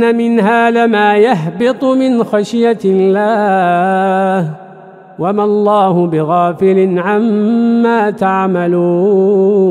منها لما يهبط من خشية الله وما الله بغافل عما تعملون